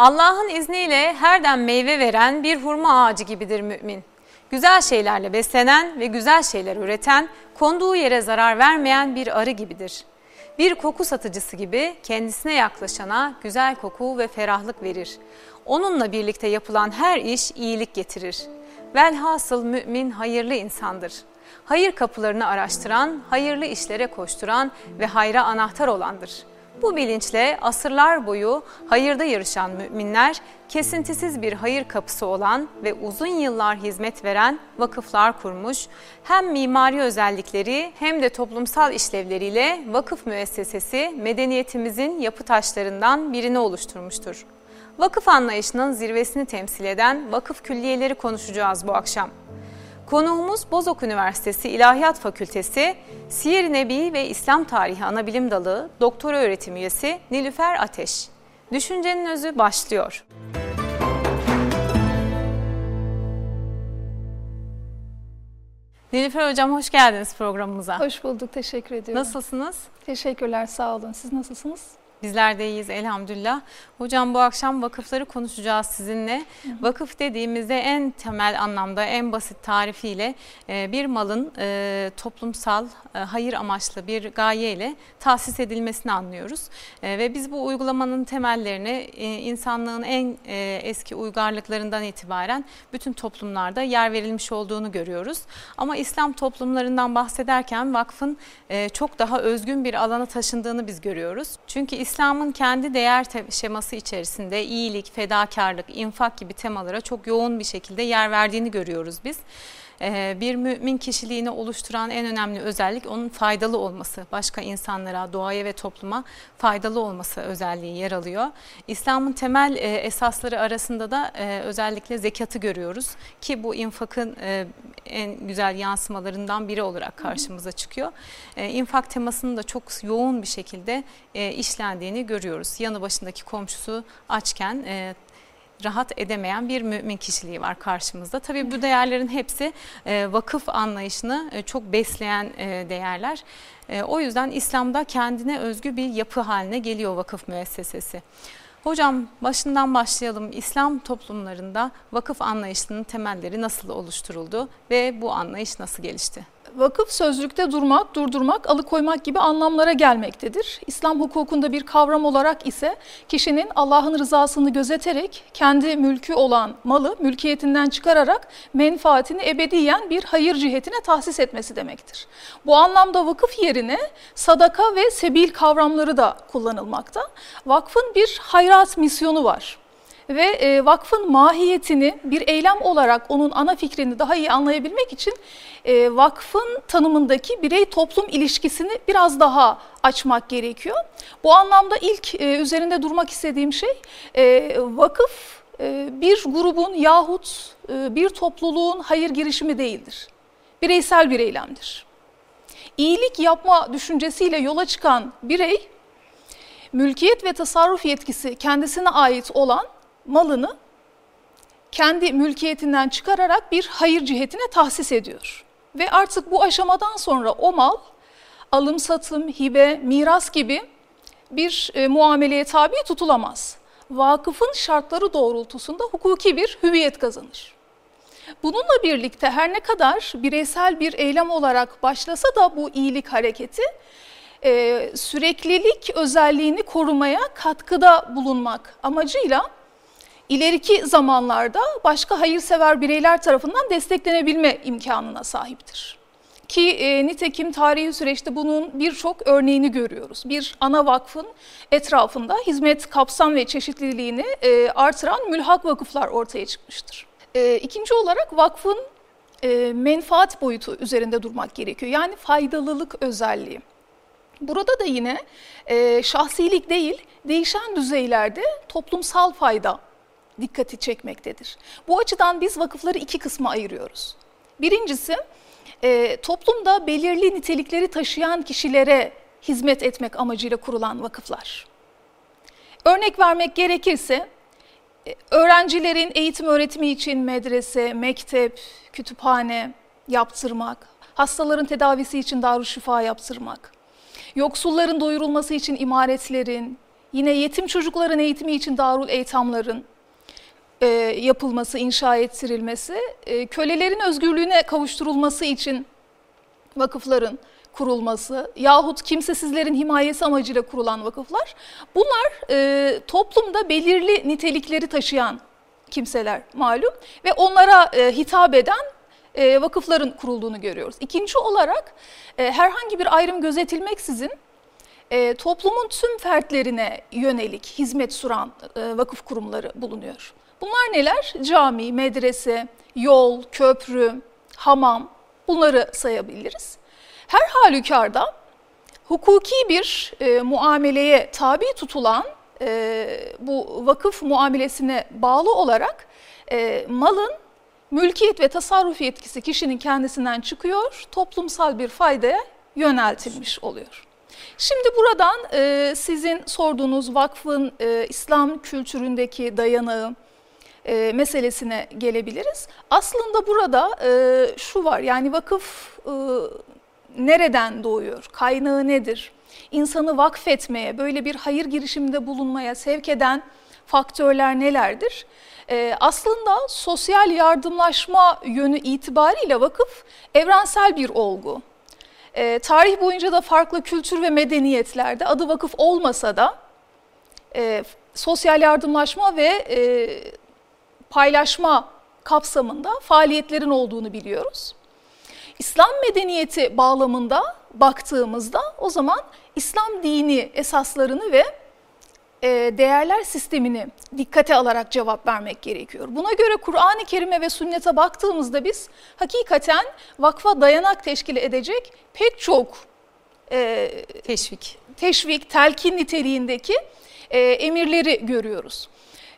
Allah'ın izniyle herden meyve veren bir hurma ağacı gibidir mümin. Güzel şeylerle beslenen ve güzel şeyler üreten, konduğu yere zarar vermeyen bir arı gibidir. Bir koku satıcısı gibi kendisine yaklaşana güzel koku ve ferahlık verir. Onunla birlikte yapılan her iş iyilik getirir. Velhasıl mümin hayırlı insandır. Hayır kapılarını araştıran, hayırlı işlere koşturan ve hayra anahtar olandır.'' Bu bilinçle asırlar boyu hayırda yarışan müminler, kesintisiz bir hayır kapısı olan ve uzun yıllar hizmet veren vakıflar kurmuş, hem mimari özellikleri hem de toplumsal işlevleriyle vakıf müessesesi medeniyetimizin yapı taşlarından birini oluşturmuştur. Vakıf anlayışının zirvesini temsil eden vakıf külliyeleri konuşacağız bu akşam. Konuğumuz Bozok Üniversitesi İlahiyat Fakültesi Siyer-i Nebi ve İslam Tarihi Anabilim Dalı Doktora Öğretim Üyesi Nilüfer Ateş. Düşüncenin özü başlıyor. Nilüfer Hocam hoş geldiniz programımıza. Hoş bulduk, teşekkür ediyorum. Nasılsınız? Teşekkürler, sağ olun. Siz nasılsınız? Bizler de iyiyiz elhamdülillah. Hocam bu akşam vakıfları konuşacağız sizinle. Vakıf dediğimizde en temel anlamda en basit tarifiyle e, bir malın e, toplumsal e, hayır amaçlı bir gayeyle tahsis edilmesini anlıyoruz. Ve biz bu uygulamanın temellerini insanlığın en eski uygarlıklarından itibaren bütün toplumlarda yer verilmiş olduğunu görüyoruz. Ama İslam toplumlarından bahsederken vakfın çok daha özgün bir alana taşındığını biz görüyoruz. Çünkü İslam'ın kendi değer şeması içerisinde iyilik, fedakarlık, infak gibi temalara çok yoğun bir şekilde yer verdiğini görüyoruz biz. Ee, bir mümin kişiliğini oluşturan en önemli özellik onun faydalı olması. Başka insanlara, doğaya ve topluma faydalı olması özelliği yer alıyor. İslam'ın temel e, esasları arasında da e, özellikle zekatı görüyoruz ki bu infakın e, en güzel yansımalarından biri olarak karşımıza çıkıyor. İnfak temasının da çok yoğun bir şekilde işlendiğini görüyoruz. Yanı başındaki komşusu açken rahat edemeyen bir mümin kişiliği var karşımızda. Tabii bu değerlerin hepsi e, vakıf anlayışını e, çok besleyen e, değerler. O yüzden İslam'da kendine özgü bir yapı haline geliyor vakıf müessesesi. Hocam başından başlayalım. İslam toplumlarında vakıf anlayışının temelleri nasıl oluşturuldu ve bu anlayış nasıl gelişti? Vakıf sözlükte durmak, durdurmak, alıkoymak gibi anlamlara gelmektedir. İslam hukukunda bir kavram olarak ise kişinin Allah'ın rızasını gözeterek kendi mülkü olan malı mülkiyetinden çıkararak menfaatini ebediyen bir hayır cihetine tahsis etmesi demektir. Bu anlamda vakıf yerine sadaka ve sebil kavramları da kullanılmakta. Vakfın bir hayrat misyonu var ve e, vakfın mahiyetini bir eylem olarak onun ana fikrini daha iyi anlayabilmek için e, vakfın tanımındaki birey toplum ilişkisini biraz daha açmak gerekiyor. Bu anlamda ilk e, üzerinde durmak istediğim şey e, vakıf e, bir grubun yahut e, bir topluluğun hayır girişimi değildir. Bireysel bir eylemdir. İyilik yapma düşüncesiyle yola çıkan birey mülkiyet ve tasarruf yetkisi kendisine ait olan malını kendi mülkiyetinden çıkararak bir hayır cihetine tahsis ediyor. Ve artık bu aşamadan sonra o mal alım satım, hibe, miras gibi bir e, muameleye tabi tutulamaz. Vakıfın şartları doğrultusunda hukuki bir hüviyet kazanır. Bununla birlikte her ne kadar bireysel bir eylem olarak başlasa da bu iyilik hareketi e, süreklilik özelliğini korumaya katkıda bulunmak amacıyla ileriki zamanlarda başka hayırsever bireyler tarafından desteklenebilme imkanına sahiptir. Ki e, nitekim tarihi süreçte bunun birçok örneğini görüyoruz. Bir ana vakfın etrafında hizmet kapsam ve çeşitliliğini e, artıran mülhak vakıflar ortaya çıkmıştır. E, ikinci olarak vakfın e, menfaat boyutu üzerinde durmak gerekiyor. Yani faydalılık özelliği. Burada da yine e, şahsilik değil, değişen düzeylerde toplumsal fayda dikkati çekmektedir. Bu açıdan biz vakıfları iki kısma ayırıyoruz. Birincisi e, toplumda belirli nitelikleri taşıyan kişilere hizmet etmek amacıyla kurulan vakıflar. Örnek vermek gerekirse e, öğrencilerin eğitim öğretimi için medrese, mektep, kütüphane yaptırmak, hastaların tedavisi için darüşşifa yaptırmak, yoksulların doyurulması için imaretlerin, yine yetim çocukların eğitimi için darul eytamların e, yapılması, inşa ettirilmesi, e, kölelerin özgürlüğüne kavuşturulması için vakıfların kurulması yahut kimsesizlerin himayesi amacıyla kurulan vakıflar bunlar e, toplumda belirli nitelikleri taşıyan kimseler malum ve onlara e, hitap eden e, vakıfların kurulduğunu görüyoruz. İkinci olarak e, herhangi bir ayrım gözetilmeksizin e, toplumun tüm fertlerine yönelik hizmet sunan e, vakıf kurumları bulunuyor. Bunlar neler? Cami, medrese, yol, köprü, hamam bunları sayabiliriz. Her halükarda hukuki bir e, muameleye tabi tutulan e, bu vakıf muamelesine bağlı olarak e, malın mülkiyet ve tasarruf yetkisi kişinin kendisinden çıkıyor, toplumsal bir faydaya yöneltilmiş oluyor. Şimdi buradan e, sizin sorduğunuz vakfın e, İslam kültüründeki dayanağı e, meselesine gelebiliriz. Aslında burada e, şu var yani vakıf e, nereden doğuyor, kaynağı nedir? İnsanı vakfetmeye, böyle bir hayır girişiminde bulunmaya sevk eden faktörler nelerdir? Ee, aslında sosyal yardımlaşma yönü itibariyle vakıf evrensel bir olgu. Ee, tarih boyunca da farklı kültür ve medeniyetlerde adı vakıf olmasa da e, sosyal yardımlaşma ve e, paylaşma kapsamında faaliyetlerin olduğunu biliyoruz. İslam medeniyeti bağlamında baktığımızda o zaman İslam dini esaslarını ve e, değerler sistemini dikkate alarak cevap vermek gerekiyor. Buna göre Kur'an-ı Kerim'e ve sünnete baktığımızda biz hakikaten vakfa dayanak teşkil edecek pek çok e, teşvik, teşvik, telkin niteliğindeki e, emirleri görüyoruz.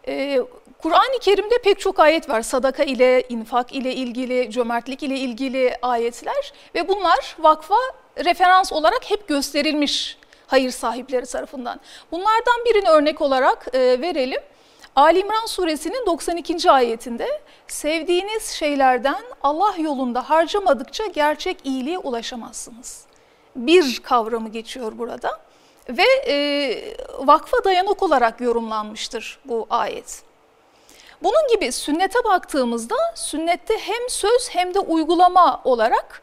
E, Kur'an-ı Kerim'de pek çok ayet var. Sadaka ile, infak ile ilgili, cömertlik ile ilgili ayetler ve bunlar vakfa referans olarak hep gösterilmiş hayır sahipleri tarafından. Bunlardan birini örnek olarak e, verelim. Ali İmran suresinin 92. ayetinde sevdiğiniz şeylerden Allah yolunda harcamadıkça gerçek iyiliğe ulaşamazsınız. Bir kavramı geçiyor burada ve e, vakfa dayanak olarak yorumlanmıştır bu ayet. Bunun gibi sünnete baktığımızda sünnette hem söz hem de uygulama olarak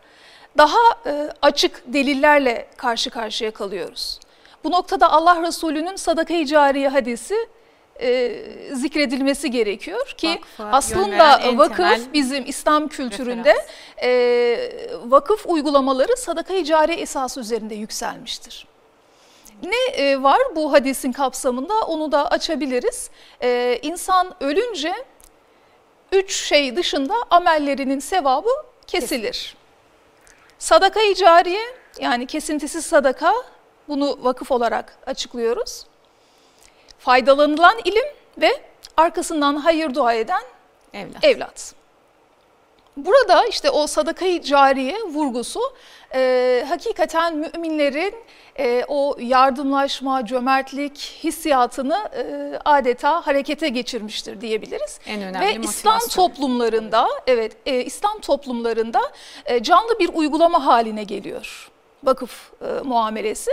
daha e, açık delillerle karşı karşıya kalıyoruz. Bu noktada Allah Resulü'nün sadaka-i cariye hadisi e, zikredilmesi gerekiyor ki Vakfa, aslında vakıf bizim İslam kültüründe e, vakıf uygulamaları sadaka-i cariye esası üzerinde yükselmiştir. Ne e, var bu hadisin kapsamında onu da açabiliriz. E, insan ölünce üç şey dışında amellerinin sevabı kesilir. Sadaka-i cariye yani kesintisiz sadaka bunu vakıf olarak açıklıyoruz. Faydalanılan ilim ve arkasından hayır dua eden evlat. evlat. Burada işte o sadakayı cariye vurgusu e, hakikaten müminlerin e, o yardımlaşma, cömertlik hissiyatını e, adeta harekete geçirmiştir diyebiliriz. En önemli Ve İslam toplumlarında, evet e, İslam toplumlarında e, canlı bir uygulama haline geliyor vakıf e, muamelesi.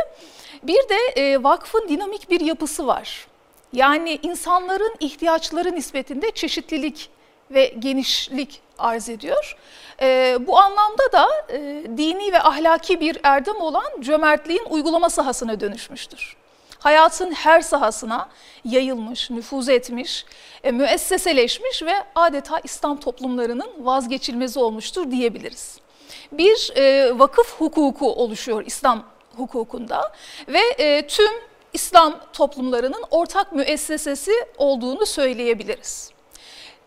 Bir de e, vakfın dinamik bir yapısı var. Yani insanların ihtiyaçları nispetinde çeşitlilik ve genişlik arz ediyor. E, bu anlamda da e, dini ve ahlaki bir erdem olan cömertliğin uygulama sahasına dönüşmüştür. Hayatın her sahasına yayılmış, nüfuz etmiş, e, müesseseleşmiş ve adeta İslam toplumlarının vazgeçilmezi olmuştur diyebiliriz. Bir e, vakıf hukuku oluşuyor İslam hukukunda ve e, tüm İslam toplumlarının ortak müessesesi olduğunu söyleyebiliriz.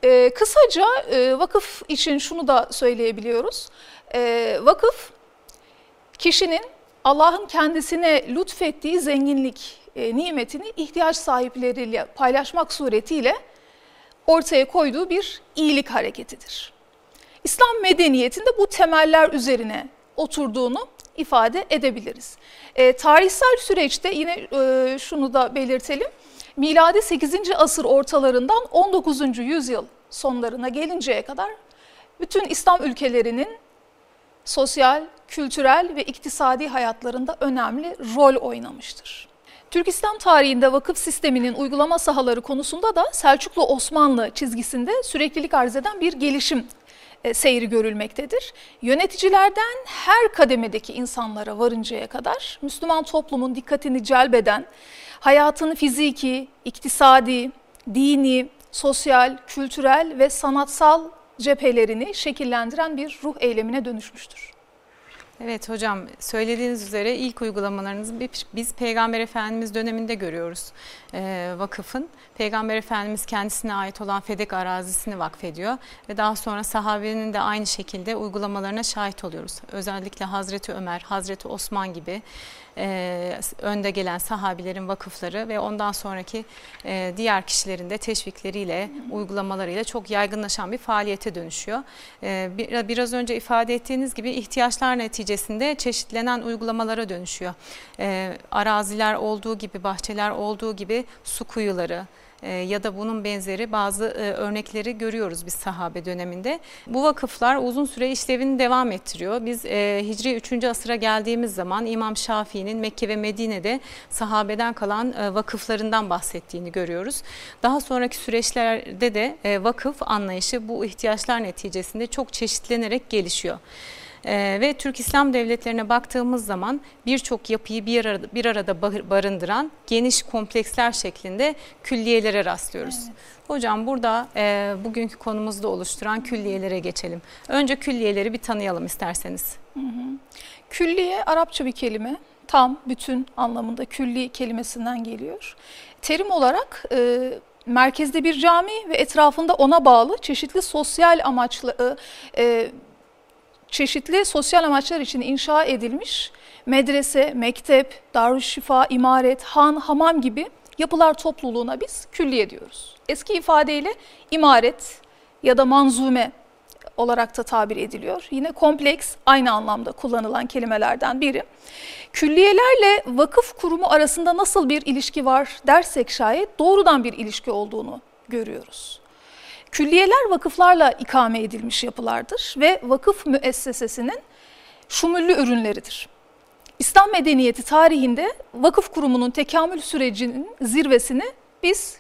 E, kısaca e, vakıf için şunu da söyleyebiliyoruz. E, vakıf kişinin Allah'ın kendisine lütfettiği zenginlik e, nimetini ihtiyaç sahipleriyle paylaşmak suretiyle ortaya koyduğu bir iyilik hareketidir. İslam medeniyetinde bu temeller üzerine oturduğunu ifade edebiliriz. E, tarihsel süreçte yine e, şunu da belirtelim. Miladi 8. asır ortalarından 19. yüzyıl sonlarına gelinceye kadar bütün İslam ülkelerinin sosyal, kültürel ve iktisadi hayatlarında önemli rol oynamıştır. Türk İslam tarihinde vakıf sisteminin uygulama sahaları konusunda da Selçuklu-Osmanlı çizgisinde süreklilik arz eden bir gelişim e, seyri görülmektedir. Yöneticilerden her kademedeki insanlara varıncaya kadar Müslüman toplumun dikkatini celbeden, hayatın fiziki, iktisadi, dini, sosyal, kültürel ve sanatsal cephelerini şekillendiren bir ruh eylemine dönüşmüştür. Evet hocam söylediğiniz üzere ilk uygulamalarınızı biz Peygamber Efendimiz döneminde görüyoruz e, vakıfın. Peygamber Efendimiz kendisine ait olan Fedek arazisini vakfediyor ve daha sonra sahabenin de aynı şekilde uygulamalarına şahit oluyoruz. Özellikle Hazreti Ömer, Hazreti Osman gibi e, önde gelen sahabilerin vakıfları ve ondan sonraki e, diğer kişilerin de teşvikleriyle, uygulamalarıyla çok yaygınlaşan bir faaliyete dönüşüyor. E, bir, biraz önce ifade ettiğiniz gibi ihtiyaçlar neticesinde çeşitlenen uygulamalara dönüşüyor. E, araziler olduğu gibi, bahçeler olduğu gibi su kuyuları, ya da bunun benzeri bazı e, örnekleri görüyoruz biz sahabe döneminde. Bu vakıflar uzun süre işlevini devam ettiriyor. Biz e, Hicri 3. asıra geldiğimiz zaman İmam Şafii'nin Mekke ve Medine'de sahabeden kalan vakıflarından bahsettiğini görüyoruz. Daha sonraki süreçlerde de vakıf anlayışı bu ihtiyaçlar neticesinde çok çeşitlenerek gelişiyor. Ee, ve Türk İslam devletlerine baktığımız zaman birçok yapıyı bir arada, bir arada barındıran geniş kompleksler şeklinde külliyelere rastlıyoruz. Evet. Hocam burada e, bugünkü konumuzda oluşturan külliyelere geçelim. Önce külliyeleri bir tanıyalım isterseniz. Hı hı. Külliye Arapça bir kelime. Tam, bütün anlamında külli kelimesinden geliyor. Terim olarak e, merkezde bir cami ve etrafında ona bağlı çeşitli sosyal amaçlı e, e çeşitli sosyal amaçlar için inşa edilmiş medrese, mektep, darüşşifa, imaret, han, hamam gibi yapılar topluluğuna biz külliye diyoruz. Eski ifadeyle imaret ya da manzume olarak da tabir ediliyor. Yine kompleks aynı anlamda kullanılan kelimelerden biri. Külliyelerle vakıf kurumu arasında nasıl bir ilişki var dersek şayet doğrudan bir ilişki olduğunu görüyoruz. Külliyeler vakıflarla ikame edilmiş yapılardır ve vakıf müessesesinin şumullü ürünleridir. İslam medeniyeti tarihinde vakıf kurumunun tekamül sürecinin zirvesini biz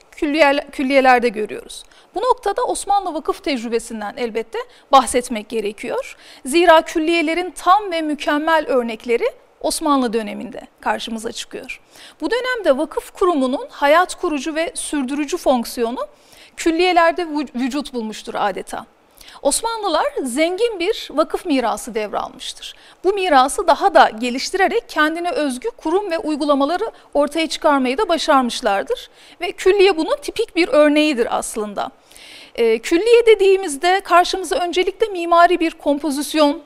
külliyelerde görüyoruz. Bu noktada Osmanlı vakıf tecrübesinden elbette bahsetmek gerekiyor. Zira külliyelerin tam ve mükemmel örnekleri Osmanlı döneminde karşımıza çıkıyor. Bu dönemde vakıf kurumunun hayat kurucu ve sürdürücü fonksiyonu külliyelerde vücut bulmuştur adeta. Osmanlılar zengin bir vakıf mirası devralmıştır. Bu mirası daha da geliştirerek kendine özgü kurum ve uygulamaları ortaya çıkarmayı da başarmışlardır. Ve külliye bunun tipik bir örneğidir aslında. E, külliye dediğimizde karşımıza öncelikle mimari bir kompozisyon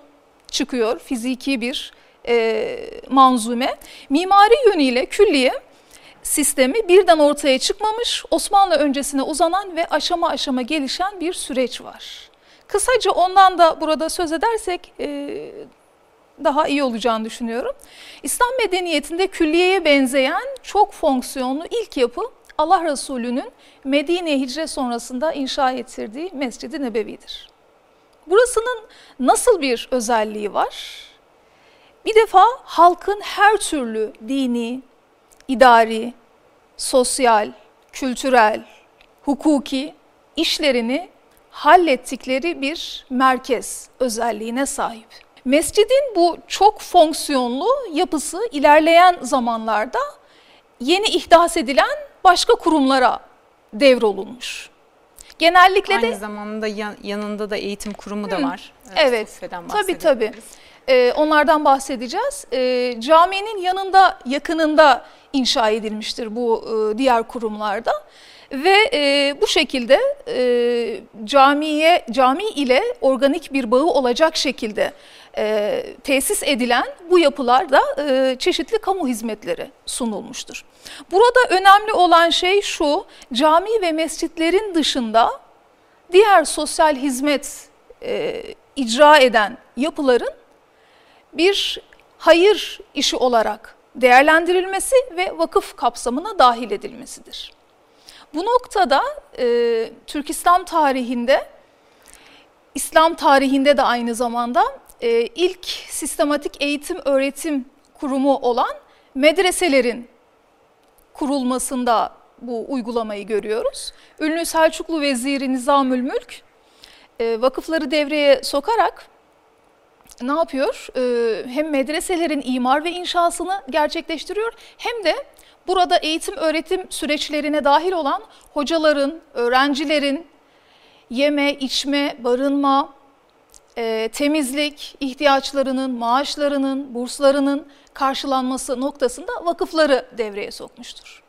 çıkıyor, fiziki bir e, manzume. Mimari yönüyle külliye sistemi birden ortaya çıkmamış, Osmanlı öncesine uzanan ve aşama aşama gelişen bir süreç var. Kısaca ondan da burada söz edersek e, daha iyi olacağını düşünüyorum. İslam medeniyetinde külliyeye benzeyen çok fonksiyonlu ilk yapı Allah Resulü'nün Medine hicret sonrasında inşa ettirdiği Mescid-i Nebevi'dir. Burasının nasıl bir özelliği var? Bir defa halkın her türlü dini, idari, sosyal, kültürel, hukuki işlerini hallettikleri bir merkez özelliğine sahip. Mescidin bu çok fonksiyonlu yapısı ilerleyen zamanlarda yeni ihdas edilen başka kurumlara devrolunmuş. Genellikle Aynı de... Aynı zamanda yanında da eğitim kurumu da var. Evet, evet tabii tabii. Ee, onlardan bahsedeceğiz. Ee, caminin yanında, yakınında inşa edilmiştir bu e, diğer kurumlarda. Ve e, bu şekilde e, camiye cami ile organik bir bağı olacak şekilde tesis edilen bu yapılarda e, çeşitli kamu hizmetleri sunulmuştur. Burada önemli olan şey şu, cami ve mescitlerin dışında diğer sosyal hizmet icra eden yapıların bir hayır işi olarak değerlendirilmesi ve vakıf kapsamına dahil edilmesidir. Bu noktada e, Türk İslam tarihinde, İslam tarihinde de aynı zamanda e, ilk sistematik eğitim öğretim kurumu olan medreselerin kurulmasında bu uygulamayı görüyoruz. Ünlü Selçuklu Veziri Nizamül Mülk e, vakıfları devreye sokarak ne yapıyor? E, hem medreselerin imar ve inşasını gerçekleştiriyor hem de burada eğitim öğretim süreçlerine dahil olan hocaların, öğrencilerin yeme, içme, barınma, e, temizlik ihtiyaçlarının, maaşlarının, burslarının karşılanması noktasında vakıfları devreye sokmuştur.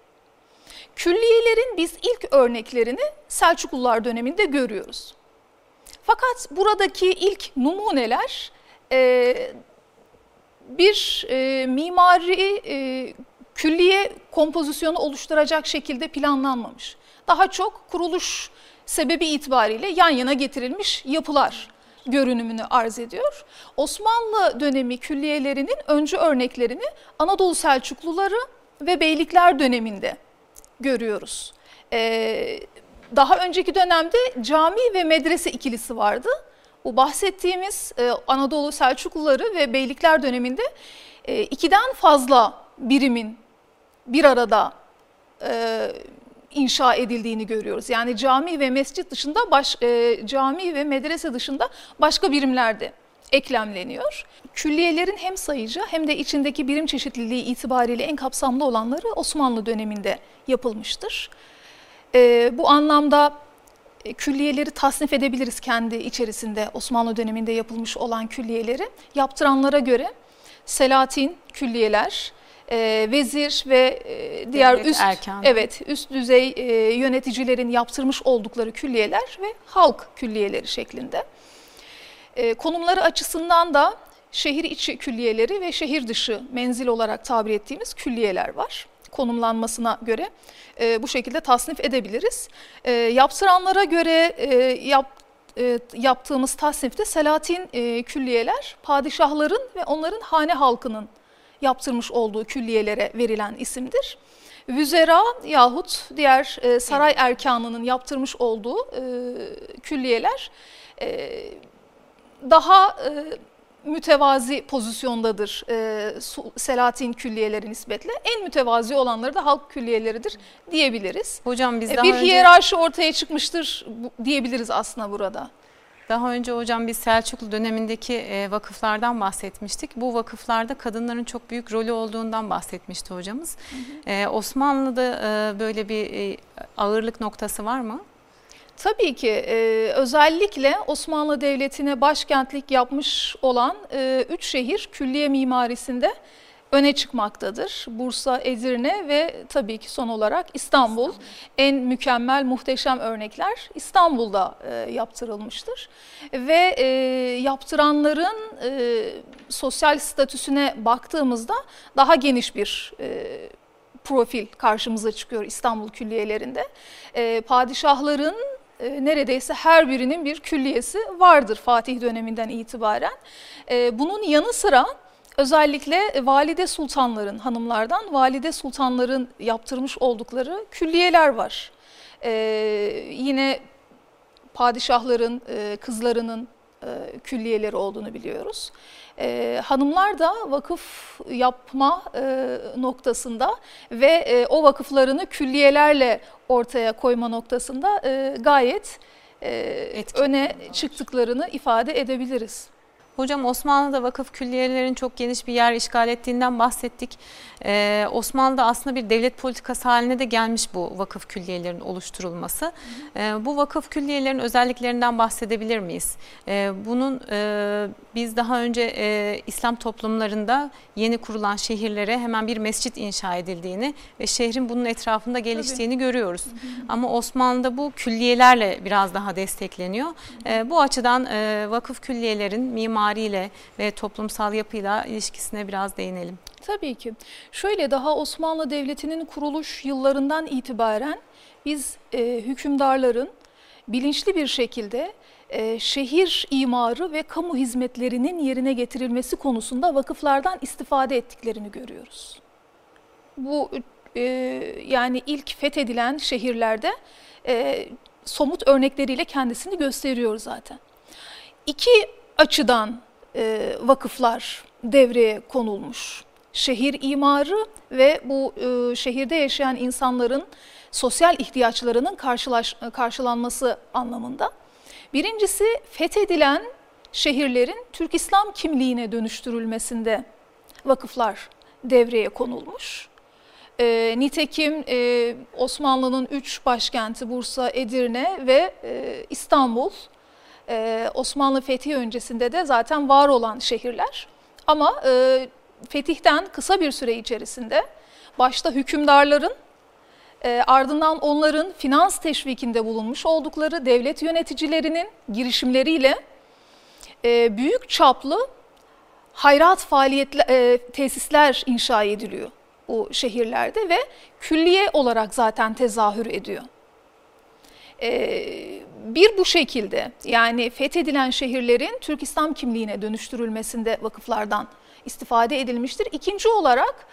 Külliyelerin biz ilk örneklerini Selçuklular döneminde görüyoruz. Fakat buradaki ilk numuneler e, bir e, mimari e, külliye kompozisyonu oluşturacak şekilde planlanmamış. Daha çok kuruluş sebebi itibariyle yan yana getirilmiş yapılar görünümünü arz ediyor. Osmanlı dönemi külliyelerinin öncü örneklerini Anadolu Selçukluları ve Beylikler döneminde görüyoruz. Ee, daha önceki dönemde cami ve medrese ikilisi vardı. Bu bahsettiğimiz e, Anadolu Selçukluları ve Beylikler döneminde e, ikiden fazla birimin bir arada e, inşa edildiğini görüyoruz. Yani cami ve mescit dışında baş, e, cami ve medrese dışında başka birimlerde eklemleniyor. Külliyelerin hem sayıcı hem de içindeki birim çeşitliliği itibariyle en kapsamlı olanları Osmanlı döneminde yapılmıştır. E, bu anlamda külliyeleri tasnif edebiliriz kendi içerisinde Osmanlı döneminde yapılmış olan külliyeleri. Yaptıranlara göre Selatin külliyeler, e, vezir ve e, diğer Devlet üst erkanı. evet üst düzey e, yöneticilerin yaptırmış oldukları külliyeler ve halk külliyeleri şeklinde. E, konumları açısından da şehir içi külliyeleri ve şehir dışı menzil olarak tabir ettiğimiz külliyeler var. Konumlanmasına göre e, bu şekilde tasnif edebiliriz. E, yaptıranlara göre e, yap, e, yaptığımız tasnifte Selatin e, külliyeler padişahların ve onların hane halkının yaptırmış olduğu külliyelere verilen isimdir. Vüzera yahut diğer e, saray erkanının yaptırmış olduğu e, külliyeler e, daha e, mütevazi pozisyondadır e, Selahattin külliyeleri nispetle. En mütevazi olanları da halk külliyeleridir diyebiliriz. Hocam biz e, daha bir önce... hiyerarşi ortaya çıkmıştır diyebiliriz aslında burada. Daha önce hocam biz Selçuklu dönemindeki e, vakıflardan bahsetmiştik. Bu vakıflarda kadınların çok büyük rolü olduğundan bahsetmişti hocamız. Hı hı. E, Osmanlı'da böyle bir ağırlık noktası var mı? Tabii ki özellikle Osmanlı Devleti'ne başkentlik yapmış olan üç şehir külliye mimarisinde öne çıkmaktadır. Bursa, Edirne ve tabii ki son olarak İstanbul. İstanbul. En mükemmel, muhteşem örnekler İstanbul'da e, yaptırılmıştır. Ve e, yaptıranların e, sosyal statüsüne baktığımızda daha geniş bir e, profil karşımıza çıkıyor İstanbul külliyelerinde. E, padişahların e, neredeyse her birinin bir külliyesi vardır Fatih döneminden itibaren. E, bunun yanı sıra Özellikle e, valide sultanların, hanımlardan valide sultanların yaptırmış oldukları külliyeler var. Ee, yine padişahların, e, kızlarının e, külliyeleri olduğunu biliyoruz. E, hanımlar da vakıf yapma e, noktasında ve e, o vakıflarını külliyelerle ortaya koyma noktasında e, gayet e, öne çıktıklarını ifade edebiliriz. Hocam Osmanlı'da vakıf külliyelerin çok geniş bir yer işgal ettiğinden bahsettik. Ee, Osmanlı'da aslında bir devlet politikası haline de gelmiş bu vakıf külliyelerin oluşturulması. Ee, bu vakıf külliyelerin özelliklerinden bahsedebilir miyiz? Ee, bunun e, biz daha önce e, İslam toplumlarında yeni kurulan şehirlere hemen bir mescit inşa edildiğini ve şehrin bunun etrafında geliştiğini Tabii. görüyoruz. Hı hı. Ama Osmanlı'da bu külliyelerle biraz daha destekleniyor. Hı hı. E, bu açıdan e, vakıf külliyelerin mimariyle ve toplumsal yapıyla ilişkisine biraz değinelim. Tabii ki. Şöyle daha Osmanlı Devleti'nin kuruluş yıllarından itibaren biz e, hükümdarların bilinçli bir şekilde e, şehir imarı ve kamu hizmetlerinin yerine getirilmesi konusunda vakıflardan istifade ettiklerini görüyoruz. Bu e, yani ilk fethedilen şehirlerde e, somut örnekleriyle kendisini gösteriyor zaten. İki açıdan e, vakıflar devreye konulmuş. şehir imarı ve bu e, şehirde yaşayan insanların sosyal ihtiyaçlarının karşılaş, karşılanması anlamında. Birincisi fethedilen şehirlerin Türk İslam kimliğine dönüştürülmesinde vakıflar devreye konulmuş. E, nitekim e, Osmanlı'nın üç başkenti Bursa, Edirne ve e, İstanbul e, Osmanlı fethi öncesinde de zaten var olan şehirler. Ama e, fetihten kısa bir süre içerisinde başta hükümdarların e, ardından onların finans teşvikinde bulunmuş oldukları devlet yöneticilerinin girişimleriyle e, büyük çaplı hayrat faaliyetler, e, tesisler inşa ediliyor bu şehirlerde ve külliye olarak zaten tezahür ediyor. E, bir bu şekilde yani fethedilen şehirlerin Türk İslam kimliğine dönüştürülmesinde vakıflardan istifade edilmiştir. İkinci olarak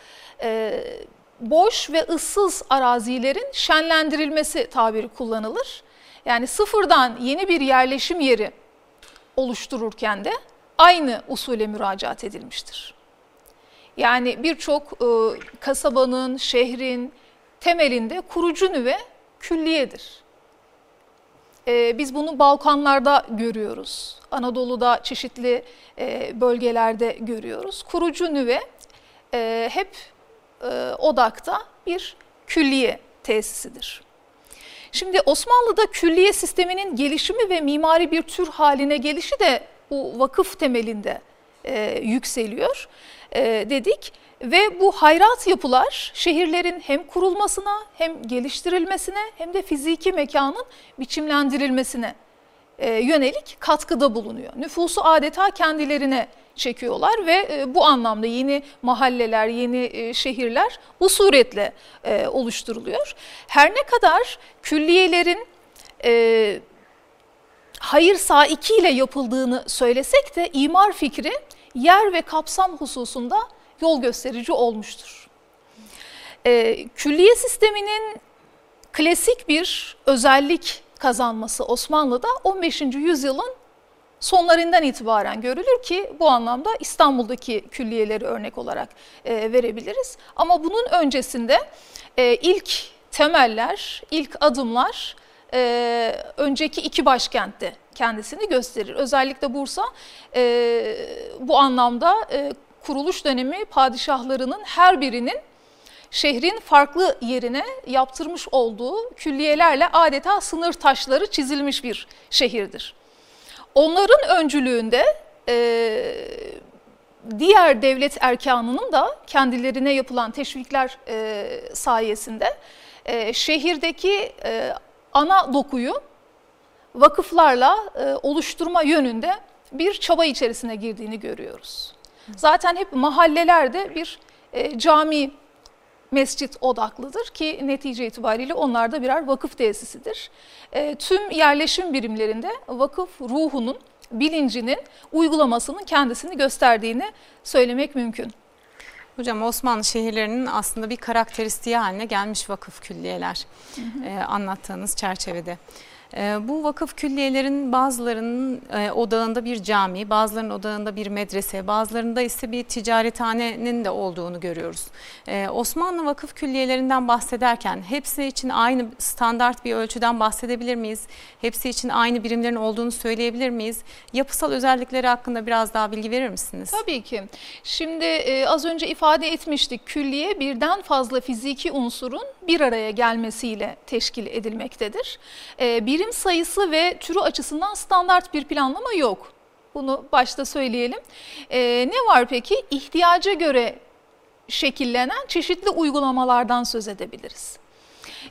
e, boş ve ıssız arazilerin şenlendirilmesi tabiri kullanılır. Yani sıfırdan yeni bir yerleşim yeri oluştururken de aynı usule müracaat edilmiştir. Yani birçok e, kasabanın, şehrin temelinde kurucu nüve külliyedir. E, biz bunu Balkanlarda görüyoruz. Anadolu'da çeşitli e, bölgelerde görüyoruz. Kurucu nüve e, hep e, odakta bir külliye tesisidir. Şimdi Osmanlı'da külliye sisteminin gelişimi ve mimari bir tür haline gelişi de bu vakıf temelinde e, yükseliyor e, dedik. Ve bu hayrat yapılar şehirlerin hem kurulmasına hem geliştirilmesine hem de fiziki mekanın biçimlendirilmesine e, yönelik katkıda bulunuyor. Nüfusu adeta kendilerine çekiyorlar ve e, bu anlamda yeni mahalleler, yeni e, şehirler bu suretle oluşturuluyor. Her ne kadar külliyelerin hayır saiki ile yapıldığını söylesek de imar fikri yer ve kapsam hususunda yol gösterici olmuştur. E, külliye sisteminin klasik bir özellik kazanması Osmanlı'da 15. yüzyılın sonlarından itibaren görülür ki bu anlamda İstanbul'daki külliyeleri örnek olarak e, verebiliriz. Ama bunun öncesinde e, ilk temeller, ilk adımlar e, önceki iki başkentte kendisini gösterir. Özellikle Bursa e, bu anlamda e, kuruluş dönemi padişahlarının her birinin şehrin farklı yerine yaptırmış olduğu külliyelerle adeta sınır taşları çizilmiş bir şehirdir. Onların öncülüğünde e, diğer devlet erkanının da kendilerine yapılan teşvikler e, sayesinde e, şehirdeki e, ana dokuyu vakıflarla e, oluşturma yönünde bir çaba içerisine girdiğini görüyoruz. Zaten hep mahallelerde bir e, cami, mescit odaklıdır ki netice itibariyle onlar da birer vakıf tesisidir. E, tüm yerleşim birimlerinde vakıf ruhunun, bilincinin, uygulamasının kendisini gösterdiğini söylemek mümkün. Hocam Osmanlı şehirlerinin aslında bir karakteristiği haline gelmiş vakıf külliyeler hı hı. E, anlattığınız çerçevede. Ee, bu vakıf külliyelerin bazılarının e, odağında bir cami, bazılarının odağında bir medrese, bazılarında ise bir ticarethanenin de olduğunu görüyoruz. Ee, Osmanlı vakıf külliyelerinden bahsederken hepsi için aynı standart bir ölçüden bahsedebilir miyiz? Hepsi için aynı birimlerin olduğunu söyleyebilir miyiz? Yapısal özellikleri hakkında biraz daha bilgi verir misiniz? Tabii ki. Şimdi e, az önce ifade etmiştik külliye birden fazla fiziki unsurun bir araya gelmesiyle teşkil edilmektedir. E, bir birim sayısı ve türü açısından standart bir planlama yok. Bunu başta söyleyelim. Ee, ne var peki? İhtiyaca göre şekillenen çeşitli uygulamalardan söz edebiliriz.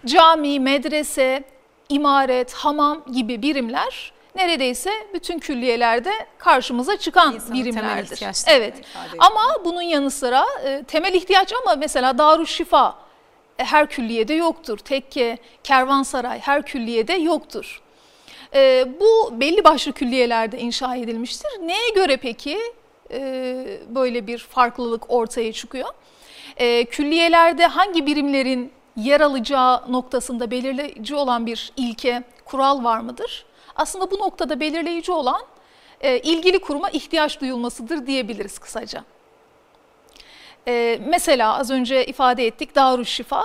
Cami, medrese, imaret, hamam gibi birimler neredeyse bütün külliyelerde karşımıza çıkan İnsanın birimlerdir. Evet. Ama bunun yanı sıra e, temel ihtiyaç ama mesela Darüşşifa her külliyede yoktur. Tekke, kervansaray her külliyede yoktur. E, bu belli başlı külliyelerde inşa edilmiştir. Neye göre peki e, böyle bir farklılık ortaya çıkıyor? E, külliyelerde hangi birimlerin yer alacağı noktasında belirleyici olan bir ilke, kural var mıdır? Aslında bu noktada belirleyici olan e, ilgili kuruma ihtiyaç duyulmasıdır diyebiliriz kısaca. E, mesela az önce ifade ettik Darüşşifa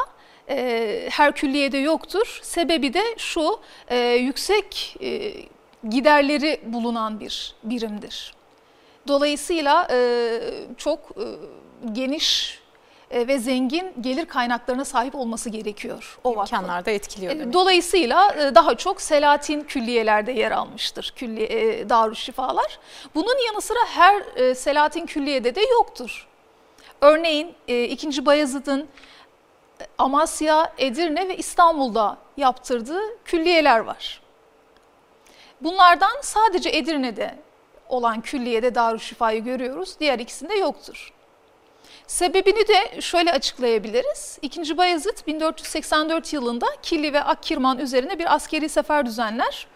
e, her külliyede yoktur. Sebebi de şu e, yüksek e, giderleri bulunan bir birimdir. Dolayısıyla e, çok e, geniş e, ve zengin gelir kaynaklarına sahip olması gerekiyor o vakfın. İmkanlar da etkiliyor E, demek. Dolayısıyla e, daha çok Selahattin külliyelerde yer almıştır külliye, e, Darüşşifalar. Bunun yanı sıra her Selahattin külliyede de yoktur. Örneğin e, 2. Bayezid'in Amasya, Edirne ve İstanbul'da yaptırdığı külliyeler var. Bunlardan sadece Edirne'de olan külliyede Darüşşifa'yı görüyoruz. Diğer ikisinde yoktur. Sebebini de şöyle açıklayabiliriz. İkinci Bayezid 1484 yılında Kili ve Akkirman üzerine bir askeri sefer düzenler.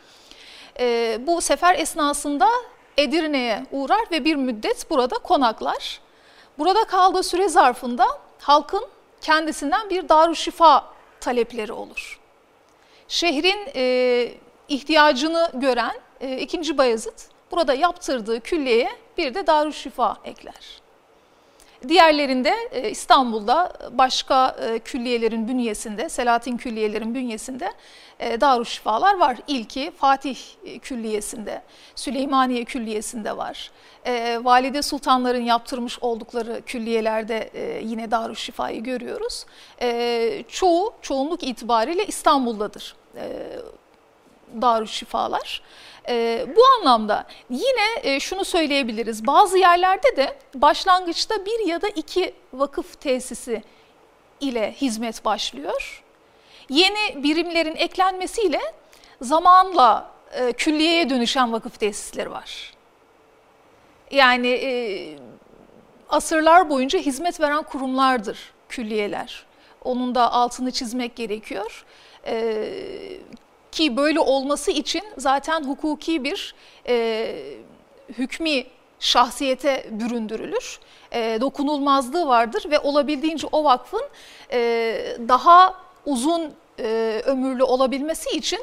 Ee, bu sefer esnasında Edirne'ye uğrar ve bir müddet burada konaklar. Burada kaldığı süre zarfında halkın kendisinden bir darüşşifa talepleri olur. Şehrin e, ihtiyacını gören e, 2. Bayezid burada yaptırdığı külliyeye bir de darüşşifa ekler. Diğerlerinde e, İstanbul'da başka e, külliyelerin bünyesinde, Selahattin külliyelerin bünyesinde darüşşifalar var. İlki Fatih Külliyesi'nde, Süleymaniye Külliyesi'nde var. Valide Sultanların yaptırmış oldukları külliyelerde yine darüşşifayı görüyoruz. Çoğu, çoğunluk itibariyle İstanbul'dadır darüşşifalar. E, bu anlamda yine e, şunu söyleyebiliriz. Bazı yerlerde de başlangıçta bir ya da iki vakıf tesisi ile hizmet başlıyor. Yeni birimlerin eklenmesiyle zamanla e, külliyeye dönüşen vakıf tesisleri var. Yani e, asırlar boyunca hizmet veren kurumlardır külliyeler. Onun da altını çizmek gerekiyor. E, ki böyle olması için zaten hukuki bir e, hükmü şahsiyete büründürülür. E, dokunulmazlığı vardır ve olabildiğince o vakfın e, daha uzun e, ömürlü olabilmesi için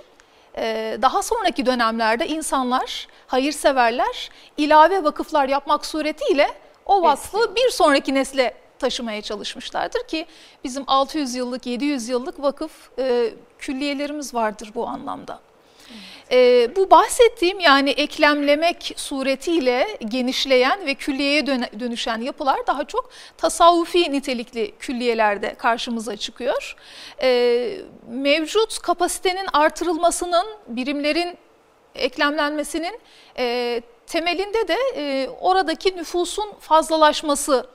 e, daha sonraki dönemlerde insanlar, hayırseverler ilave vakıflar yapmak suretiyle o vakfı bir sonraki nesle taşımaya çalışmışlardır ki bizim 600 yıllık, 700 yıllık vakıf e, külliyelerimiz vardır bu anlamda. E, bu bahsettiğim yani eklemlemek suretiyle genişleyen ve külliyeye dönüşen yapılar daha çok tasavvufi nitelikli külliyelerde karşımıza çıkıyor. E, mevcut kapasitenin artırılmasının, birimlerin eklemlenmesinin e, temelinde de e, oradaki nüfusun fazlalaşması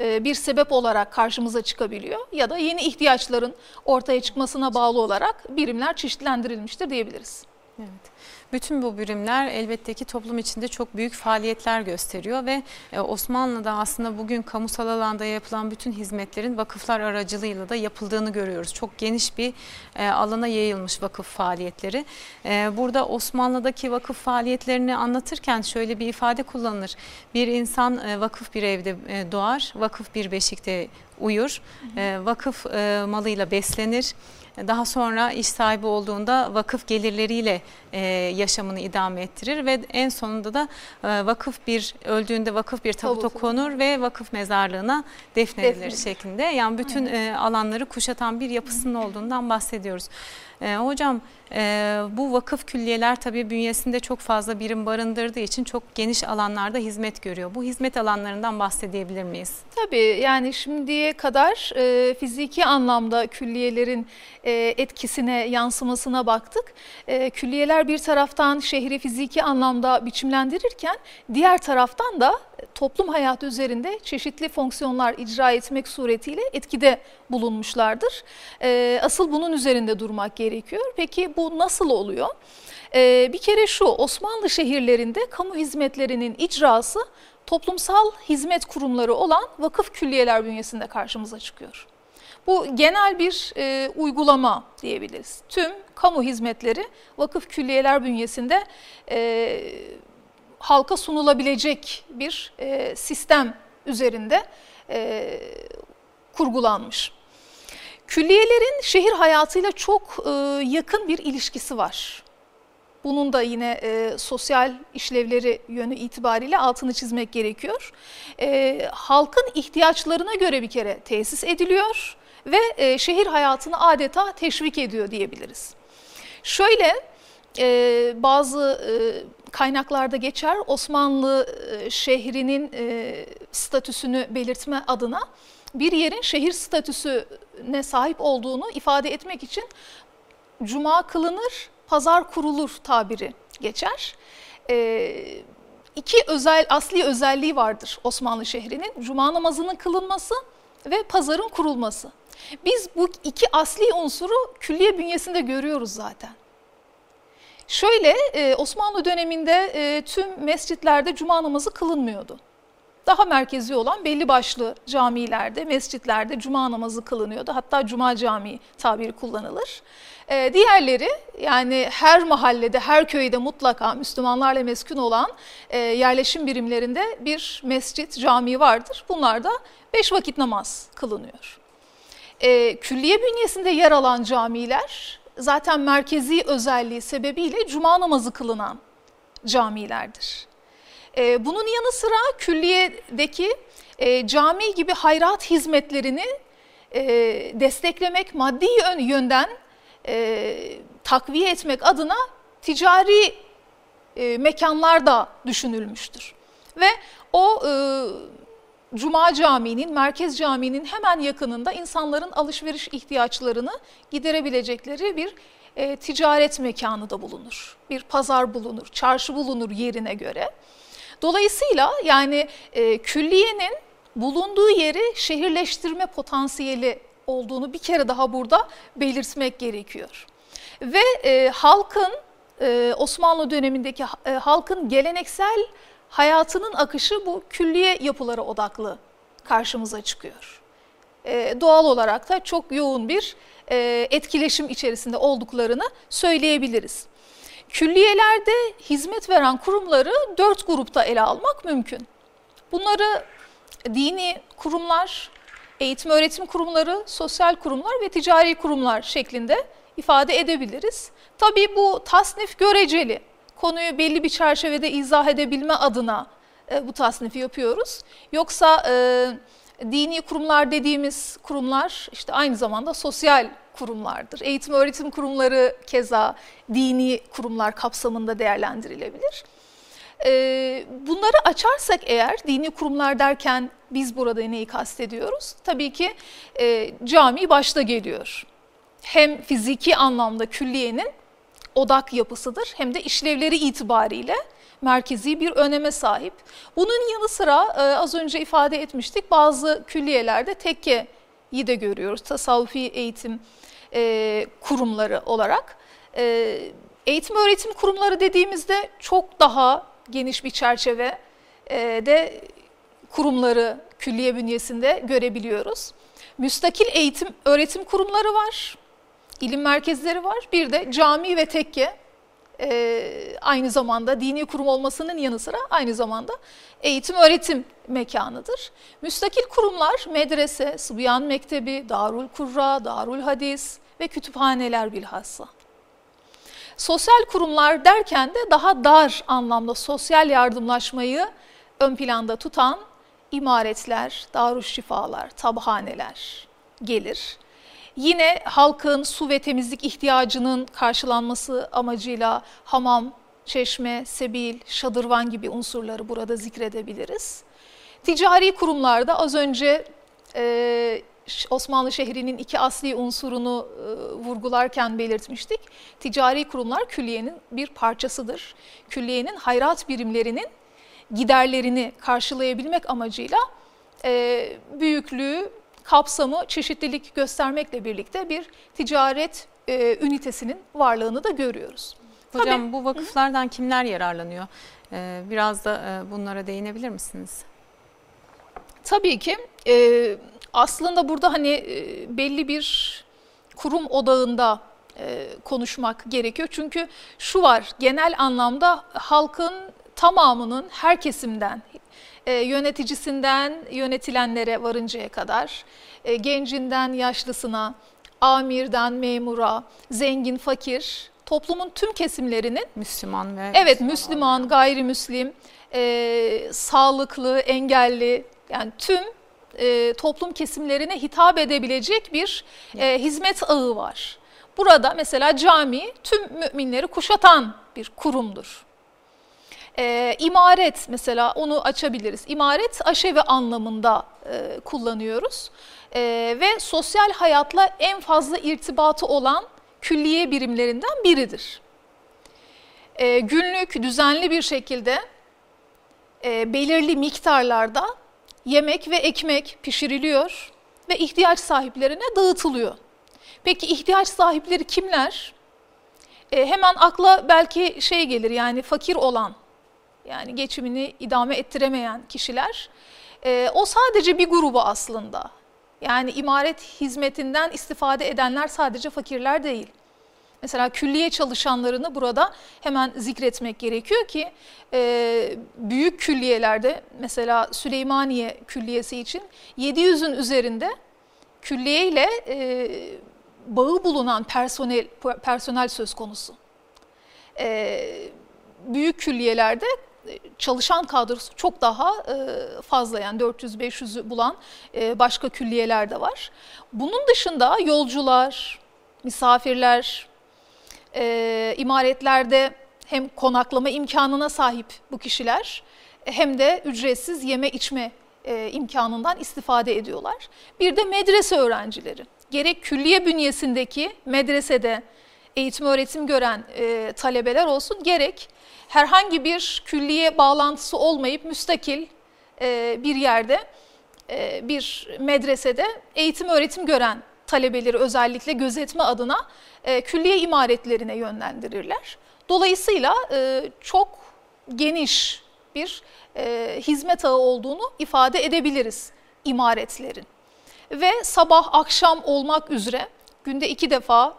e, bir sebep olarak karşımıza çıkabiliyor ya da yeni ihtiyaçların ortaya çıkmasına bağlı olarak birimler çeşitlendirilmiştir diyebiliriz. Evet. Bütün bu birimler elbette ki toplum içinde çok büyük faaliyetler gösteriyor ve e, Osmanlı'da aslında bugün kamusal alanda yapılan bütün hizmetlerin vakıflar aracılığıyla da yapıldığını görüyoruz. Çok geniş bir e, alana yayılmış vakıf faaliyetleri. E, burada Osmanlı'daki vakıf faaliyetlerini anlatırken şöyle bir ifade kullanılır. Bir insan vakıf bir evde doğar, vakıf bir beşikte uyur, vakıf malıyla beslenir daha sonra iş sahibi olduğunda vakıf gelirleriyle e, yaşamını idame ettirir ve en sonunda da e, vakıf bir öldüğünde vakıf bir tabuta konur ve vakıf mezarlığına defnedilir, defnedilir. şeklinde. Yani bütün e, alanları kuşatan bir yapısının olduğundan bahsediyoruz. E, hocam e, bu vakıf külliyeler tabii bünyesinde çok fazla birim barındırdığı için çok geniş alanlarda hizmet görüyor. Bu hizmet alanlarından bahsedebilir miyiz? Tabii yani şimdiye kadar e, fiziki anlamda külliyelerin e, etkisine, yansımasına baktık. E, külliyeler bir taraftan şehri fiziki anlamda biçimlendirirken diğer taraftan da toplum hayatı üzerinde çeşitli fonksiyonlar icra etmek suretiyle etkide bulunmuşlardır. E, asıl bunun üzerinde durmak gerekiyor. Peki bu nasıl oluyor? E, bir kere şu Osmanlı şehirlerinde kamu hizmetlerinin icrası toplumsal hizmet kurumları olan vakıf külliyeler bünyesinde karşımıza çıkıyor. Bu genel bir e, uygulama diyebiliriz. Tüm kamu hizmetleri vakıf külliyeler bünyesinde e, halka sunulabilecek bir e, sistem üzerinde e, kurgulanmış. Külliyelerin şehir hayatıyla çok e, yakın bir ilişkisi var. Bunun da yine e, sosyal işlevleri yönü itibariyle altını çizmek gerekiyor. E, halkın ihtiyaçlarına göre bir kere tesis ediliyor ve e, şehir hayatını adeta teşvik ediyor diyebiliriz. Şöyle e, bazı e, kaynaklarda geçer Osmanlı e, şehrinin e, statüsünü belirtme adına bir yerin şehir statüsüne sahip olduğunu ifade etmek için cuma kılınır, pazar kurulur tabiri geçer. E, iki özel asli özelliği vardır Osmanlı şehrinin. Cuma namazının kılınması ve pazarın kurulması. Biz bu iki asli unsuru külliye bünyesinde görüyoruz zaten. Şöyle e, Osmanlı döneminde e, tüm mescitlerde cuma namazı kılınmıyordu. Daha merkezi olan belli başlı camilerde, mescitlerde cuma namazı kılınıyordu. Hatta cuma camii tabiri kullanılır. E, diğerleri yani her mahallede, her köyde mutlaka Müslümanlarla meskun olan yerleşim birimlerinde bir mescit, cami vardır. Bunlarda beş vakit namaz kılınıyor. Külliye bünyesinde yer alan camiler zaten merkezi özelliği sebebiyle cuma namazı kılınan camilerdir. E, bunun yanı sıra külliyedeki e, cami gibi hayrat hizmetlerini e, desteklemek, maddi yönden e, takviye etmek adına ticari e, mekanlar da düşünülmüştür. Ve o e, Cuma Camii'nin, Merkez Camii'nin hemen yakınında insanların alışveriş ihtiyaçlarını giderebilecekleri bir e, ticaret mekanı da bulunur. Bir pazar bulunur, çarşı bulunur yerine göre. Dolayısıyla yani e, külliyenin bulunduğu yeri şehirleştirme potansiyeli olduğunu bir kere daha burada belirtmek gerekiyor. Ve e, halkın e, Osmanlı dönemindeki e, halkın geleneksel hayatının akışı bu külliye yapılara odaklı karşımıza çıkıyor. E, doğal olarak da çok yoğun bir e, etkileşim içerisinde olduklarını söyleyebiliriz. Külliyelerde hizmet veren kurumları dört grupta ele almak mümkün. Bunları dini kurumlar, eğitim öğretim kurumları, sosyal kurumlar ve ticari kurumlar şeklinde ifade edebiliriz. Tabii bu tasnif göreceli konuyu belli bir çerçevede izah edebilme adına e, bu tasnifi yapıyoruz. Yoksa e, dini kurumlar dediğimiz kurumlar işte aynı zamanda sosyal kurumlardır. Eğitim öğretim kurumları keza dini kurumlar kapsamında değerlendirilebilir. E, bunları açarsak eğer dini kurumlar derken biz burada neyi kastediyoruz? Tabii ki e, cami başta geliyor. Hem fiziki anlamda külliyenin odak yapısıdır hem de işlevleri itibariyle merkezi bir öneme sahip. Bunun yanı sıra e, az önce ifade etmiştik bazı külliyelerde tekkeyi de görüyoruz tasavvufi eğitim e, kurumları olarak. E, eğitim öğretim kurumları dediğimizde çok daha geniş bir çerçeve de kurumları külliye bünyesinde görebiliyoruz. Müstakil eğitim öğretim kurumları var ilim merkezleri var. Bir de cami ve tekke e, aynı zamanda dini kurum olmasının yanı sıra aynı zamanda eğitim öğretim mekanıdır. Müstakil kurumlar medrese, Sıbyan Mektebi, Darul Kurra, Darul Hadis ve kütüphaneler bilhassa. Sosyal kurumlar derken de daha dar anlamda sosyal yardımlaşmayı ön planda tutan imaretler, darüşşifalar, tabhaneler gelir. Yine halkın su ve temizlik ihtiyacının karşılanması amacıyla hamam, çeşme, sebil, şadırvan gibi unsurları burada zikredebiliriz. Ticari kurumlarda az önce e, Osmanlı şehrinin iki asli unsurunu e, vurgularken belirtmiştik. Ticari kurumlar külliyenin bir parçasıdır. Külliyenin hayrat birimlerinin giderlerini karşılayabilmek amacıyla e, büyüklüğü, kapsamı çeşitlilik göstermekle birlikte bir ticaret e, ünitesinin varlığını da görüyoruz. Hocam Tabii, bu vakıflardan hı. kimler yararlanıyor? Ee, biraz da e, bunlara değinebilir misiniz? Tabii ki. E, aslında burada hani e, belli bir kurum odağında e, konuşmak gerekiyor. Çünkü şu var genel anlamda halkın tamamının her kesimden e, yöneticisinden yönetilenlere varıncaya kadar, e, gencinden yaşlısına, amirden memura, zengin, fakir, toplumun tüm kesimlerinin Müslüman ve evet Müslüman, gayrimüslim, e, sağlıklı, engelli yani tüm e, toplum kesimlerine hitap edebilecek bir e, hizmet ağı var. Burada mesela cami tüm müminleri kuşatan bir kurumdur. E, imaret mesela onu açabiliriz. İmaret aşevi anlamında e, kullanıyoruz. E, ve sosyal hayatla en fazla irtibatı olan külliye birimlerinden biridir. E, günlük düzenli bir şekilde e, belirli miktarlarda yemek ve ekmek pişiriliyor ve ihtiyaç sahiplerine dağıtılıyor. Peki ihtiyaç sahipleri kimler? E, hemen akla belki şey gelir yani fakir olan, yani geçimini idame ettiremeyen kişiler. E, o sadece bir grubu aslında. Yani imaret hizmetinden istifade edenler sadece fakirler değil. Mesela külliye çalışanlarını burada hemen zikretmek gerekiyor ki e, büyük külliyelerde mesela Süleymaniye Külliyesi için 700'ün üzerinde külliye ile e, bağı bulunan personel personel söz konusu. E, büyük külliyelerde çalışan kadrosu çok daha e, fazla yani 400-500'ü bulan e, başka külliyeler de var. Bunun dışında yolcular, misafirler, imaretlerde hem konaklama imkanına sahip bu kişiler hem de ücretsiz yeme içme imkanından istifade ediyorlar. Bir de medrese öğrencileri. Gerek külliye bünyesindeki medresede eğitim öğretim gören talebeler olsun gerek herhangi bir külliye bağlantısı olmayıp müstakil e, bir yerde e, bir medresede eğitim öğretim gören talebeleri özellikle gözetme adına e, külliye imaretlerine yönlendirirler. Dolayısıyla çok geniş bir hizmet ağı olduğunu ifade edebiliriz imaretlerin. Ve sabah akşam olmak üzere günde iki defa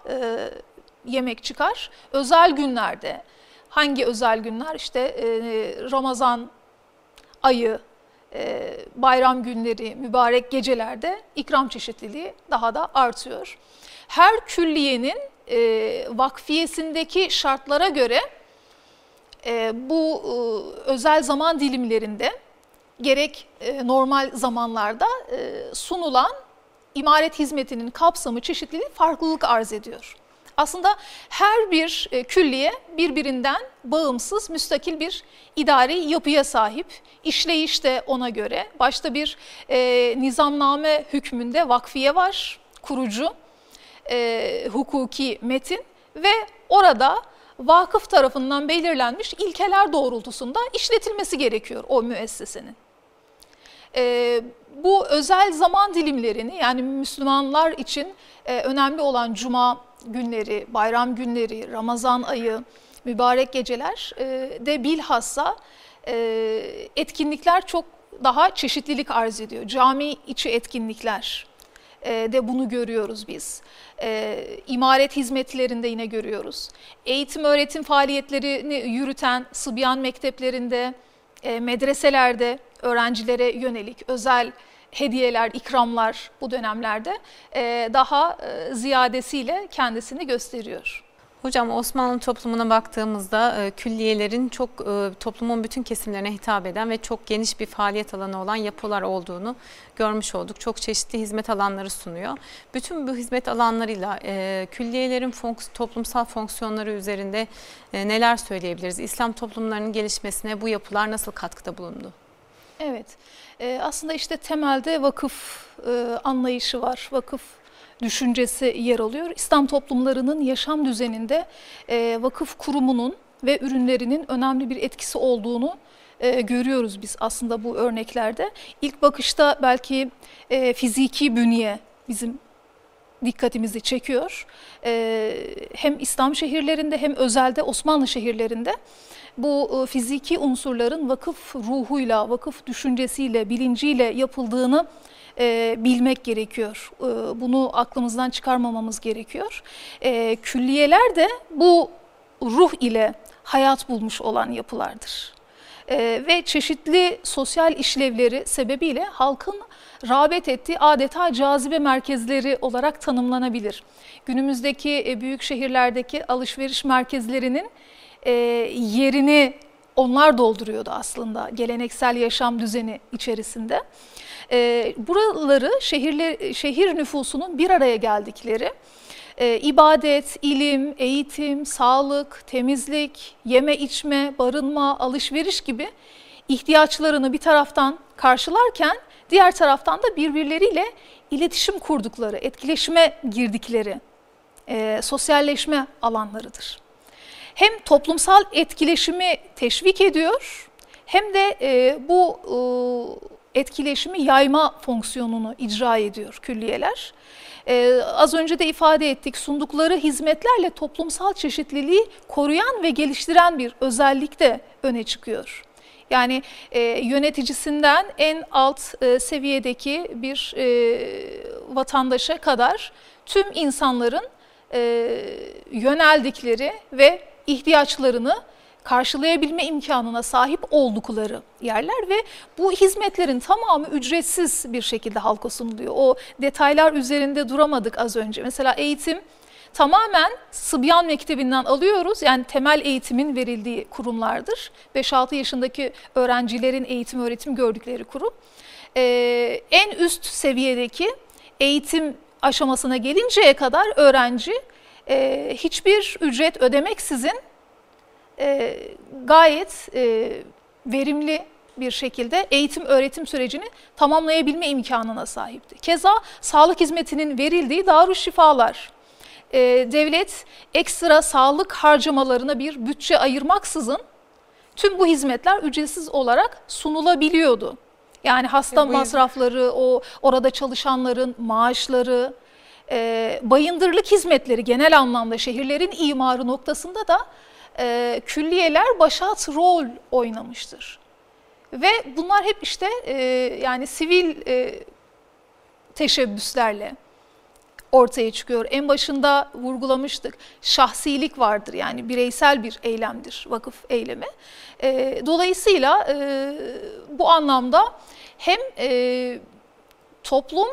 yemek çıkar. Özel günlerde Hangi özel günler? İşte e, Ramazan ayı, e, bayram günleri, mübarek gecelerde ikram çeşitliliği daha da artıyor. Her külliyenin e, vakfiyesindeki şartlara göre e, bu e, özel zaman dilimlerinde gerek e, normal zamanlarda e, sunulan imaret hizmetinin kapsamı çeşitliliği farklılık arz ediyor. Aslında her bir e, külliye birbirinden bağımsız, müstakil bir idari yapıya sahip. İşleyiş de ona göre. Başta bir e, nizamname hükmünde vakfiye var, kurucu, e, hukuki metin ve orada vakıf tarafından belirlenmiş ilkeler doğrultusunda işletilmesi gerekiyor o müessesenin. E, bu özel zaman dilimlerini yani Müslümanlar için e, önemli olan cuma, günleri, bayram günleri, Ramazan ayı, mübarek geceler e, de bilhassa e, etkinlikler çok daha çeşitlilik arz ediyor. Cami içi etkinlikler e, de bunu görüyoruz biz. İmaret hizmetlerinde yine görüyoruz. Eğitim öğretim faaliyetlerini yürüten Sıbyan mekteplerinde, medreselerde öğrencilere yönelik özel hediyeler, ikramlar bu dönemlerde e, daha e, ziyadesiyle kendisini gösteriyor. Hocam Osmanlı toplumuna baktığımızda e, külliyelerin çok e, toplumun bütün kesimlerine hitap eden ve çok geniş bir faaliyet alanı olan yapılar olduğunu görmüş olduk. Çok çeşitli hizmet alanları sunuyor. Bütün bu hizmet alanlarıyla e, külliyelerin toplumsal fonksiyonları üzerinde e, neler söyleyebiliriz? İslam toplumlarının gelişmesine bu yapılar nasıl katkıda bulundu? Evet, e, aslında işte temelde vakıf anlayışı var, vakıf düşüncesi yer alıyor. İslam toplumlarının yaşam düzeninde e, vakıf kurumunun ve ürünlerinin önemli bir etkisi olduğunu e, görüyoruz biz aslında bu örneklerde. İlk bakışta belki e, fiziki bünye bizim dikkatimizi çekiyor. E, hem İslam şehirlerinde hem özelde Osmanlı şehirlerinde bu e, fiziki unsurların vakıf ruhuyla, vakıf düşüncesiyle, bilinciyle yapıldığını e, bilmek gerekiyor. E, bunu aklımızdan çıkarmamamız gerekiyor. E, külliyeler de bu ruh ile hayat bulmuş olan yapılardır. e, ve çeşitli sosyal işlevleri sebebiyle halkın rağbet ettiği adeta cazibe merkezleri olarak tanımlanabilir. Günümüzdeki e, büyük şehirlerdeki alışveriş merkezlerinin e, yerini onlar dolduruyordu aslında geleneksel yaşam düzeni içerisinde. E, buraları şehirler, şehir nüfusunun bir araya geldikleri, e, ibadet, ilim, eğitim, sağlık, temizlik, yeme içme, barınma, alışveriş gibi ihtiyaçlarını bir taraftan karşılarken diğer taraftan da birbirleriyle iletişim kurdukları, etkileşime girdikleri e, sosyalleşme alanlarıdır. Hem toplumsal etkileşimi teşvik ediyor hem de e, bu e, etkileşimi yayma fonksiyonunu icra ediyor külliyeler. Ee, az önce de ifade ettik sundukları hizmetlerle toplumsal çeşitliliği koruyan ve geliştiren bir özellik de öne çıkıyor. Yani e, yöneticisinden en alt e, seviyedeki bir e, vatandaşa kadar tüm insanların e, yöneldikleri ve ihtiyaçlarını karşılayabilme imkanına sahip oldukları yerler ve bu hizmetlerin tamamı ücretsiz bir şekilde halka sunuluyor. O detaylar üzerinde duramadık az önce. Mesela eğitim tamamen Sıbyan Mektebi'nden alıyoruz. Yani temel eğitimin verildiği kurumlardır. 5-6 yaşındaki öğrencilerin eğitim öğretim gördükleri kurum. Ee, en üst seviyedeki eğitim aşamasına gelinceye kadar öğrenci e, hiçbir ücret ödemeksizin e, gayet e, verimli bir şekilde eğitim öğretim sürecini tamamlayabilme imkanına sahipti. Keza sağlık hizmetinin verildiği Darüşşifalar, e, devlet ekstra sağlık harcamalarına bir bütçe ayırmaksızın tüm bu hizmetler ücretsiz olarak sunulabiliyordu. Yani hasta e, masrafları, o orada çalışanların maaşları, e, bayındırlık hizmetleri genel anlamda şehirlerin imarı noktasında da e, külliyeler başat rol oynamıştır. Ve bunlar hep işte e, yani sivil e, teşebbüslerle ortaya çıkıyor. En başında vurgulamıştık. Şahsilik vardır yani bireysel bir eylemdir vakıf eylemi. Dolayısıyla bu anlamda hem toplum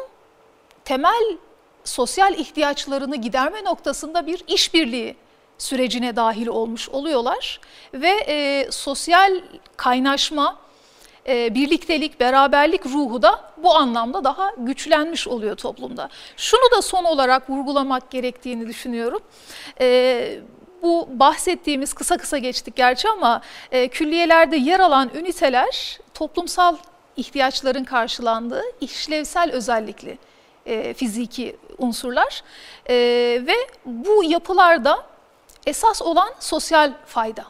temel sosyal ihtiyaçlarını giderme noktasında bir işbirliği sürecine dahil olmuş oluyorlar ve e, sosyal kaynaşma, e, birliktelik, beraberlik ruhu da bu anlamda daha güçlenmiş oluyor toplumda. Şunu da son olarak vurgulamak gerektiğini düşünüyorum. E, bu bahsettiğimiz kısa kısa geçtik gerçi ama e, külliyelerde yer alan üniteler toplumsal ihtiyaçların karşılandığı işlevsel özellikli e, fiziki unsurlar e, ve bu yapılarda esas olan sosyal fayda.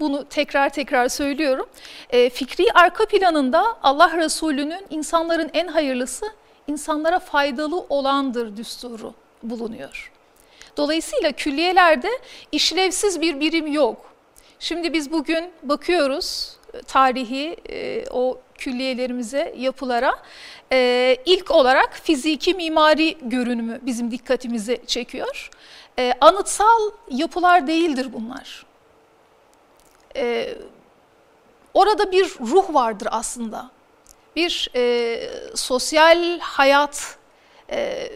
Bunu tekrar tekrar söylüyorum. E, fikri arka planında Allah Resulü'nün insanların en hayırlısı insanlara faydalı olandır düsturu bulunuyor. Dolayısıyla külliyelerde işlevsiz bir birim yok. Şimdi biz bugün bakıyoruz e, tarihi e, o külliyelerimize, yapılara. E, ilk olarak fiziki mimari görünümü bizim dikkatimizi çekiyor. E, anıtsal yapılar değildir bunlar. E, orada bir ruh vardır aslında. Bir e, sosyal hayat, e,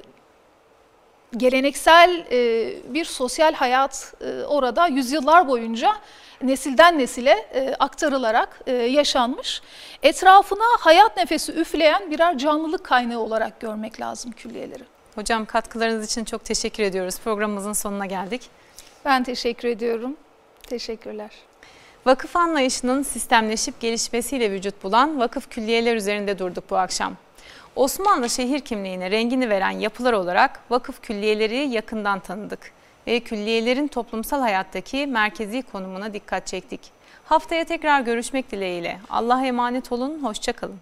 geleneksel e, bir sosyal hayat e, orada yüzyıllar boyunca nesilden nesile e, aktarılarak e, yaşanmış. Etrafına hayat nefesi üfleyen birer canlılık kaynağı olarak görmek lazım külliyeleri. Hocam katkılarınız için çok teşekkür ediyoruz. Programımızın sonuna geldik. Ben teşekkür ediyorum. Teşekkürler. Vakıf anlayışının sistemleşip gelişmesiyle vücut bulan vakıf külliyeler üzerinde durduk bu akşam. Osmanlı şehir kimliğine rengini veren yapılar olarak vakıf külliyeleri yakından tanıdık ve külliyelerin toplumsal hayattaki merkezi konumuna dikkat çektik. Haftaya tekrar görüşmek dileğiyle. Allah'a emanet olun, hoşçakalın.